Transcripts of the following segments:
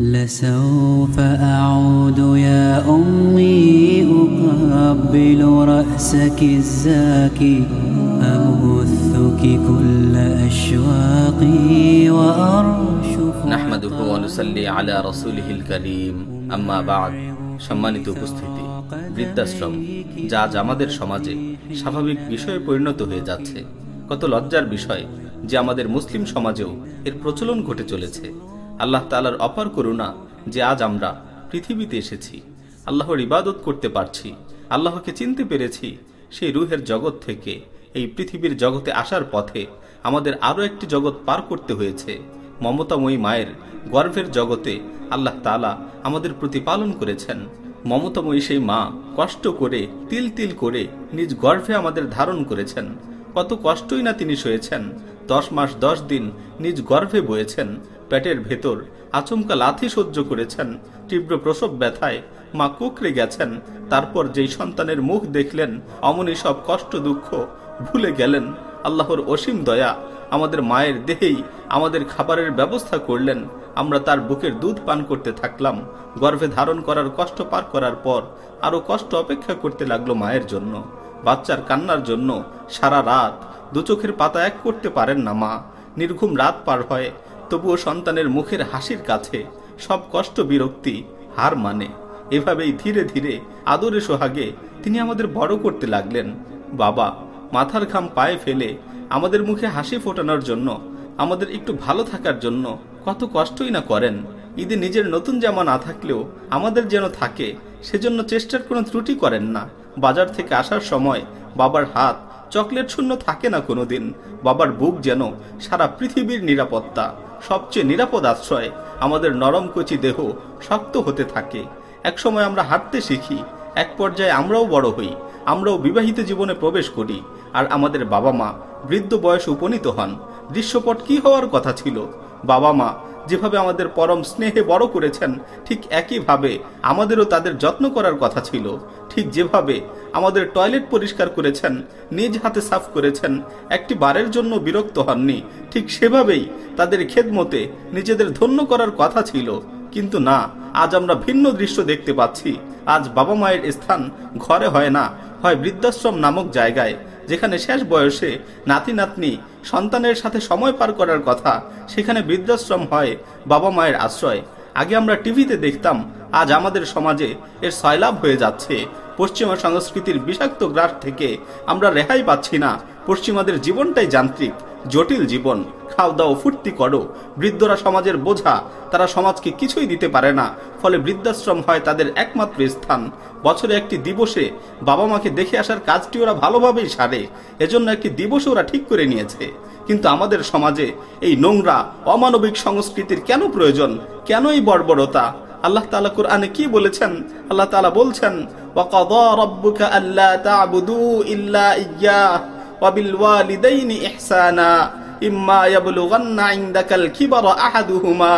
لسوف أعود يا أمي أقبل رأسك الزاكي أبثك كل أشواقي وأرشف নাহমাদুহু ওয়া নুসাল্লি আলা রাসূলিহিল কারীম আম্মা বা'দ সম্মানিত উপস্থিতি বৃদ্ধাশ্রম যা আজ আমাদের সমাজে স্বাভাবিক বিষয়ে পরিণত হয়ে যাচ্ছে কত লজ্জার বিষয় যে আমাদের মুসলিম সমাজেও এর প্রচলন ঘটে চলেছে আল্লাহ তালার অপার করুণা যে আজ আমরা পৃথিবীতে এসেছি। আল্লাহর ইবাদত করতে পারছি। আল্লাহকে চিনতে পেরেছি সেই রুহের জগৎ থেকে। এই পৃথিবীর জগতে আসার পথে আমাদের আরও একটি জগৎ পার করতে হয়েছে। মমতাময়ী মায়ের গর্ভের জগতে আল্লাহ তালা আমাদের প্রতিপালন করেছেন। মমতাময়ী সেই মা কষ্ট করে, তিল তিল করে নিজ গর্ভে আমাদের ধারণ করেছেন। কত কষ্টই না তিনি সয়েছেন। দশ মাস দশ দিন নিজ গর্ভে বয়েছেন। পেটের ভেতর আচমকা লাথি সহ্য করেছেন, তীব্র প্রসব ব্যথায় মা কুকড়ে গেছেন, তারপর যেই সন্তানের মুখ দেখলেন, অমনি সব কষ্ট দুঃখ ভুলে গেলেন। আল্লাহর অসীম দয়া আমাদের মায়ের দেহেই আমাদের খাবারের ব্যবস্থা করলেন। আমরা তার বুকের দুধ পান করতে থাকলাম। গর্ভে ধারণ করার কষ্ট পার করার পর আরও কষ্ট অপেক্ষা করতে লাগল মায়ের জন্য। বাচ্চার কান্নার জন্য সারা রাত দু চোখের পাতা এক করতে পারেন না মা। নির্ঘুম রাত পার হয় তবুও সন্তানের মুখের হাসির কাছে সব কষ্ট বিরক্তি হার মানে। এভাবেই ধীরে ধীরে আদরে সোহাগে তিনি আমাদের বড় করতে লাগলেন। বাবা, মাথার ঘাম পায়ে ফেলে আমাদের মুখে হাসি ফোটানোর জন্য, আমাদের একটু ভালো থাকার জন্য কত কষ্টই না করেন। ঈদে নিজের নতুন জামা না থাকলেও আমাদের যেন থাকে, সেজন্য চেষ্টার কোনো ত্রুটি করেন না। বাজার থেকে আসার সময় বাবার হাত চকলেট শূন্য থাকে না কোনোদিন। বাবার বুক যেন সারা পৃথিবীর নিরাপত্তা। সবচেয়ে নিরাপদ আশ্রয়। আমাদের নরম কচি দেহ শক্ত হতে থাকে। একসময় আমরা হাঁটতে শিখি, এক পর্যায়ে আমরাও বড় হই, আমরাও বিবাহিত জীবনে প্রবেশ করি, আর আমাদের বাবা মা বৃদ্ধ বয়সে উপনীত হন। দৃশ্যপট কি হওয়ার কথা ছিল? বাবা মা যেভাবে আমাদের পরম স্নেহে বড় করেছেন, ঠিক একইভাবে আমাদেরও তাদের যত্ন করার কথা ছিল। ঠিক যেভাবে আমাদের টয়লেট পরিষ্কার করেছেন, নিজ হাতে সাফ করেছেন, একটি বারের জন্য বিরক্ত হননি, ঠিক সেভাবেই তাদের খেদমতে নিজেদের ধন্য করার কথা ছিল। কিন্তু না, আজ আমরা ভিন্ন দৃশ্য দেখতে পাচ্ছি। আজ বাবা মায়ের স্থান ঘরে হয় না, হয় বৃদ্ধাশ্রম নামক জায়গায়। যেখানে শেষ বয়সে নাতি নাতনি সন্তানের সাথে সময় পার করার কথা, সেখানে বৃদ্ধাশ্রম হয় বাবা মায়ের আশ্রয়। আগে আমরা টিভিতে দেখতাম, আজ আমাদের সমাজে এর সয়লাভ হয়ে যাচ্ছে। পশ্চিমা সংস্কৃতির বিষাক্ত গ্রাস থেকে আমরা রেহাই পাচ্ছি না। পশ্চিমাদের জীবনটাই যান্ত্রিক। জটিল জীবন, খাও দাও, ফুর্তি করো, বৃদ্ধরা সমাজের বোঝা, তারা সমাজকে কিছুই দিতে পারে না, ফলে বৃদ্ধাশ্রম হয় তাদের একমাত্র স্থান। বছরে একটি দিবসে বাবা মাকে দেখে আসার কাজটি ওরা ভালোভাবেই সারে, এজন্য একটি দিবস ওরা ঠিক করে নিয়েছে। কিন্তু আমাদের সমাজে এই নোংরা, অমানবিক সংস্কৃতির কেন প্রয়োজন? কেনই বর্বরতা? আল্লাহ তালা কোরআনে কি বলেছেন? আল্লাহ তাআলা বলছেন ওয়াবিল ওয়ালিদাইনি ইহসানা, ইম্মা ইয়াবলুগান্না ইনদাকাল কিবারা আহাদুহুমা,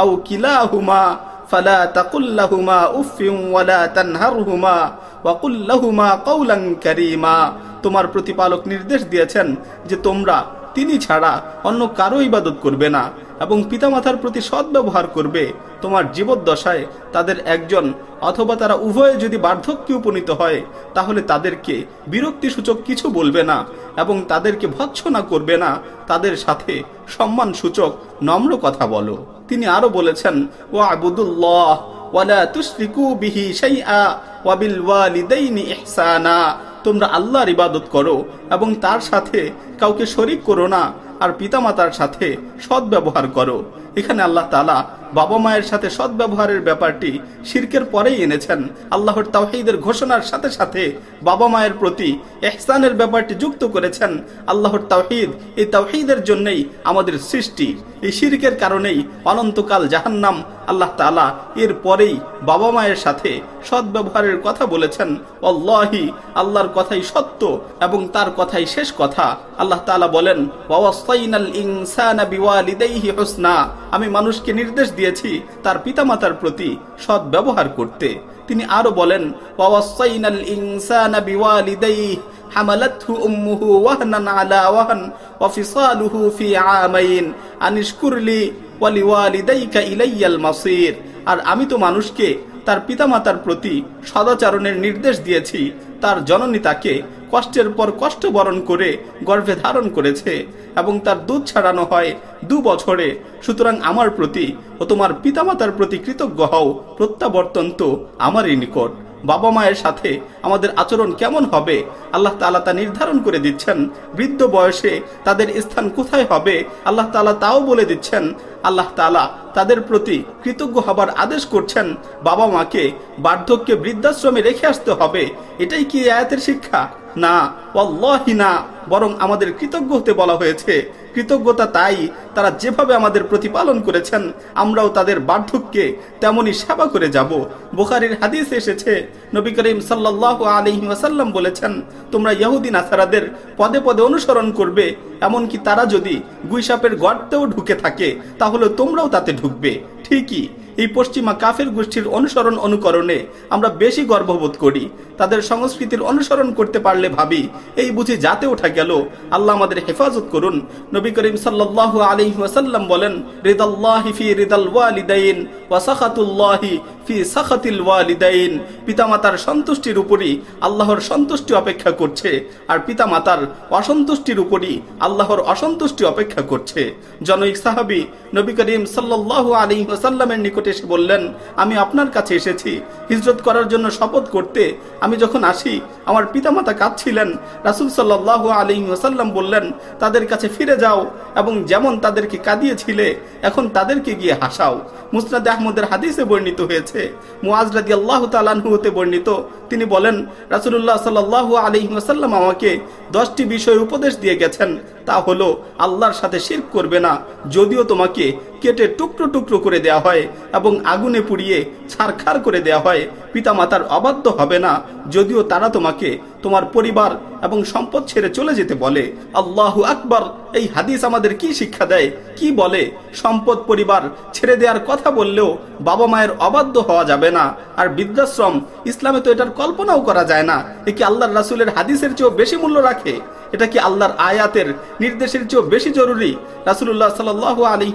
আও কিলাহুমা, ফালা তাকুল লাহুমা উফিন ওয়ালা তানহারহুমা ওয়াকুল লাহুমা কাওলান কারীমা। তোমার প্রতিপালক নির্দেশ দিয়েছেন যে তোমরা তিনি ছাড়া অন্য কারও ইবাদত করবে না এবং পিতামাতার প্রতি সদ্ব্যবহার করবে। তোমার জীবদ্দশায় তাদের একজন অথবা তারা উভয়ে যদি বার্ধক্যে উপনীত হয়, তাহলে তাদেরকে বিরক্তিসূচক কিছু বলবে না এবং তাদেরকে ভৎসনা করবে না। তাদের সাথে সম্মান সূচক নম্র কথা বলো। তিনি আরও বলেছেন ও আবুদুল্লাহ ওয়ালা তুশরিকু বিহি শাইআ ওয়া বিল ওয়ালিদাইনি ইহসানা। তোমরা আল্লাহর ইবাদত করো এবং তার সাথে কাউকে শরিক করো না, আর পিতামাতার সাথে সদ্ব্যবহার করো। এখানে আল্লাহ তালা বাবা মায়ের সাথে সদ্ব্যবহারের ব্যাপারটি শিরকের পরেই এনেছেন। আল্লাহর তাওহীদের ঘোষণার সাথে সাথে বাবা মায়ের প্রতি এহসানের ব্যাপারটি যুক্ত করেছেন। আল্লাহর তাওহীদ এই তাওহীদের জন্যই আমাদের সৃষ্টি। এই শিরকের কারণেই অনন্তকাল জাহান্নাম আল্লাহ তালা এর পরেই বাবা মায়ের সাথে সদ্ব্যবহারের কথা বলেছেন। অল্লাহি আল্লাহর কথাই সত্য এবং তার কথাই শেষ কথা। আল্লাহ তালা বলেন আমি মানুষকে নির্দেশ দিয়েছি তার পিতামাতার প্রতি সৎ ব্যবহার করতে তিনি আরো বলেন ওয়াসাইনাল ইনসানা বিওয়ালিদাইহি حملته أمه وهنا على وهن وفصاله في عامين أن اشكر لي ওয়ালিওয়ালিদাইকা ইলাইয়াল মাসির আর আমি তো মানুষকে তার পিতামাতার প্রতি সদাচরণের নির্দেশ দিয়েছি তার জননী তাকে কষ্টের পর কষ্ট বরণ করে গর্ভে ধারণ করেছে এবং তার দুধ ছাড়ানো হয় দু বছরে। সুতরাং আমার প্রতি ও তোমার পিতামাতার প্রতি কৃতজ্ঞ হও প্রত্যাবর্তন তো আমারই নিকট। বাবা মায়ের সাথে আমাদের আচরণ কেমন হবে? আল্লাহ তালা তা নির্ধারণ করে দিচ্ছেন। বৃদ্ধ বয়সে তাদের স্থান কোথায় হবে? আল্লাহ তালা তাও বলে দিচ্ছেন, আল্লাহ তালা তাদের প্রতি কৃতজ্ঞ হবার আদেশ করছেন, বাবা মাকে বার্ধক্যে বৃদ্ধাশ্রমে রেখে আসতে হবে। এটাই কি আয়াতের শিক্ষা? না ওয়াল্লাহি না বরং আমাদের কৃতজ্ঞ হতে বলা হয়েছে। কৃতজ্ঞতা তাই তারা যেভাবে আমাদের প্রতিপালন করেছেন, আমরাও তাদের বার্ধক্যে তেমনি সেবা করে যাব। বুখারীর হাদিস এসেছে, নবী করিম সাল্লাহ আলহি ওয়াসাল্লাম বলেছেন, তোমরা ইহুদি নাসারাদের পদে পদে অনুসরণ করবে, এমনকি তারা যদি গুইসাপের গর্তেও ঢুকে থাকে, তাহলে তোমরাও তাতে ঢুকবে। ঠিকই, এই পশ্চিমা কাফের গোষ্ঠীর অনুসরণ অনুকরণে আমরা বেশি গর্ববোধ করি। তাদের সংস্কৃতির অনুসরণ করতে পারলে ভাবি, এই বুঝি যাতে ওঠা গেল, আল্লাহ আমাদের হেফাজত করুন। নবী করিম সাল্লাল্লাহু আলাইহি ওয়াসাল্লাম বলেন, রিদাল্লাহি ফি রিদাল ওয়ালিদাইন ওয়া সাখাতুল্লাহি পিতামাতার সন্তুষ্টির উপরই আল্লাহর সন্তুষ্টি অপেক্ষা করছে, আর পিতামাতার অসন্তুষ্টির উপরই আল্লাহর অসন্তুষ্টি অপেক্ষা করছে। জনৈক সাহাবী নবী করিম সাল্লাল্লাহু আলাইহি ওয়াসাল্লামের নিকটে এসে বললেন, আমি আপনার কাছে এসেছি। হিজরত করার জন্য শপথ করতে আমি যখন আসি, আমার পিতামাতা কাঁদছিলেন। রাসূল সাল্লাল্লাহু আলাইহি ওয়াসাল্লাম বললেন, তাদের কাছে ফিরে যাও এবং যেমন তাদেরকে কাঁদিয়েছিলে, এখন তাদেরকে গিয়ে হাসাও। মুসনাদ আহমদের হাদিসে বর্ণিত হয়েছে মুআজ রাদিয়াল্লাহু তাআলা আনহু হতে বর্ণিত। তিনি বলেন, রাসূলুল্লাহ সাল্লাল্লাহু আলাইহি ওয়াসাল্লাম আমাকে দশটি বিষয় উপদেশ দিয়ে গেছেন। তা হলো, আল্লাহর সাথে শিরক করবে না, যদিও তোমাকে কেটে টুকরো টুকরো করে দেওয়া হয় এবং আগুনে পুড়িয়ে ছারখার করে দেওয়া হয়। পিতামাতার অবাধ্য হবে না, যদিও তারা তোমাকে তোমার পরিবার এবং সম্পদ ছেড়ে চলে যেতে বলে। আল্লাহু আকবর। এই হাদিস আমাদের কি শিক্ষা দেয়? কি বলে? সম্পদ পরিবার ছেড়ে দেওয়ার কথা বললেও বাবা মায়ের অবাধ্য হওয়া যাবে না। আর বৃদ্ধাশ্রম, ইসলামে তো এটার কল্পনাও করা যায় না। এ কি আল্লাহর রাসুলের হাদিসের চেয়েও বেশি মূল্য রাখে। এটা কি আল্লাহর আয়াতের নির্দেশের চেয়েও বেশি জরুরি? রাসুল্লাহ সাল আলী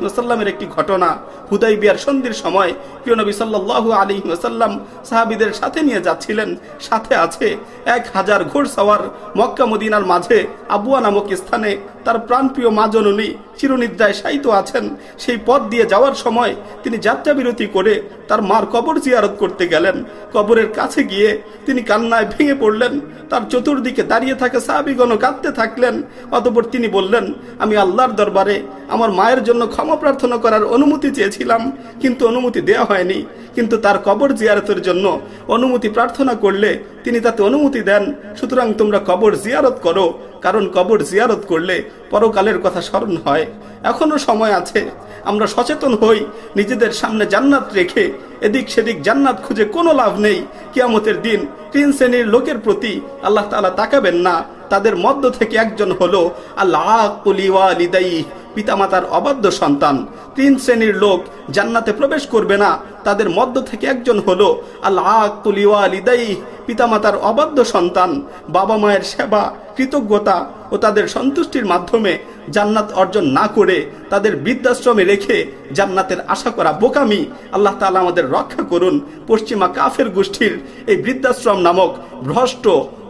একটি ঘটনা হুদাই বিয়ার সন্ধির সময় প্রিয় নবী সাল্লু আলী ওসাল্লাম সাহাবিদের সাথে নিয়ে যাচ্ছিলেন। সাথে আছে এক হাজার ঘোড়সাওয়ার মক্কা মদিনার মাঝে আবুয়া নামক স্থানে তার প্রাণপ্রিয় মা জননী চিরনিদ্রায় শায়িত আছেন। সেই পথ দিয়ে যাওয়ার সময় তিনি যাত্রা বিরতি করে তার মার কবর জিয়ারত করতে গেলেন। কবরের কাছে গিয়ে তিনি কান্নায় ভেঙে পড়লেন। তার চতুর্দিকে দাঁড়িয়ে থাকা সাহাবিগণ কাঁদতে থাকলেন। অতপর তিনি বললেন, আমি আল্লাহর দরবারে আমার মায়ের জন্য ক্ষমা প্রার্থনা করার অনুমতি চেয়েছিলাম, কিন্তু অনুমতি দেওয়া হয়নি। কিন্তু তার কবর জিয়ারতের জন্য অনুমতি প্রার্থনা করলে তিনি তাতে অনুমতি দেন। সুতরাং তোমরা কবর জিয়ারত করো কারণ কবর জিয়ারত করলে পরকালের কথা স্মরণ হয়। এখনও সময় আছে। আমরা সচেতন হই, নিজেদের সামনে জান্নাত রেখে এদিক সেদিক জান্নাত খুঁজে কোনো লাভ নেই। কিয়ামতের দিন তিন শ্রেণির লোকের প্রতি আল্লাহ তালা তাকাবেন না। তাদের মধ্য থেকে একজন হলো আল্লাহ পিতামাতার অবাধ্য সন্তান। তিন শ্রেণির লোক জান্নাতে প্রবেশ করবে না। তাদের মধ্য থেকে একজন হলো আল্লাহ পিতামাতার অবাধ্য সন্তান, বাবা মায়ের সেবা, কৃতজ্ঞতা ও তাদের সন্তুষ্টির মাধ্যমে জান্নাত অর্জন না করে তাদের বৃদ্ধাশ্রমে রেখে জান্নাতের আশা করা বোকামি আল্লাহ তালা আমাদের রক্ষা করুন। পশ্চিমা কাফের গোষ্ঠীর এই বৃদ্ধাশ্রম নামক ভ্রষ্ট,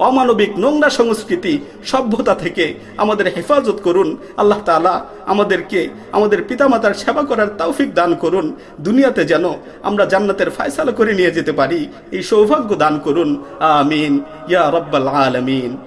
অমানবিক নোংরা সংস্কৃতি সভ্যতা থেকে আমাদের হেফাজত করুন। আল্লাহ তালা আমাদেরকে, আমাদের পিতামাতার সেবা করার তৌফিক দান করুন। দুনিয়াতে যেন আমরা জান্নাতের ফায়সালা করে নিয়ে যেতে পারি, এই সৌভাগ্য দান করুন। آمين. يا رب العالمين.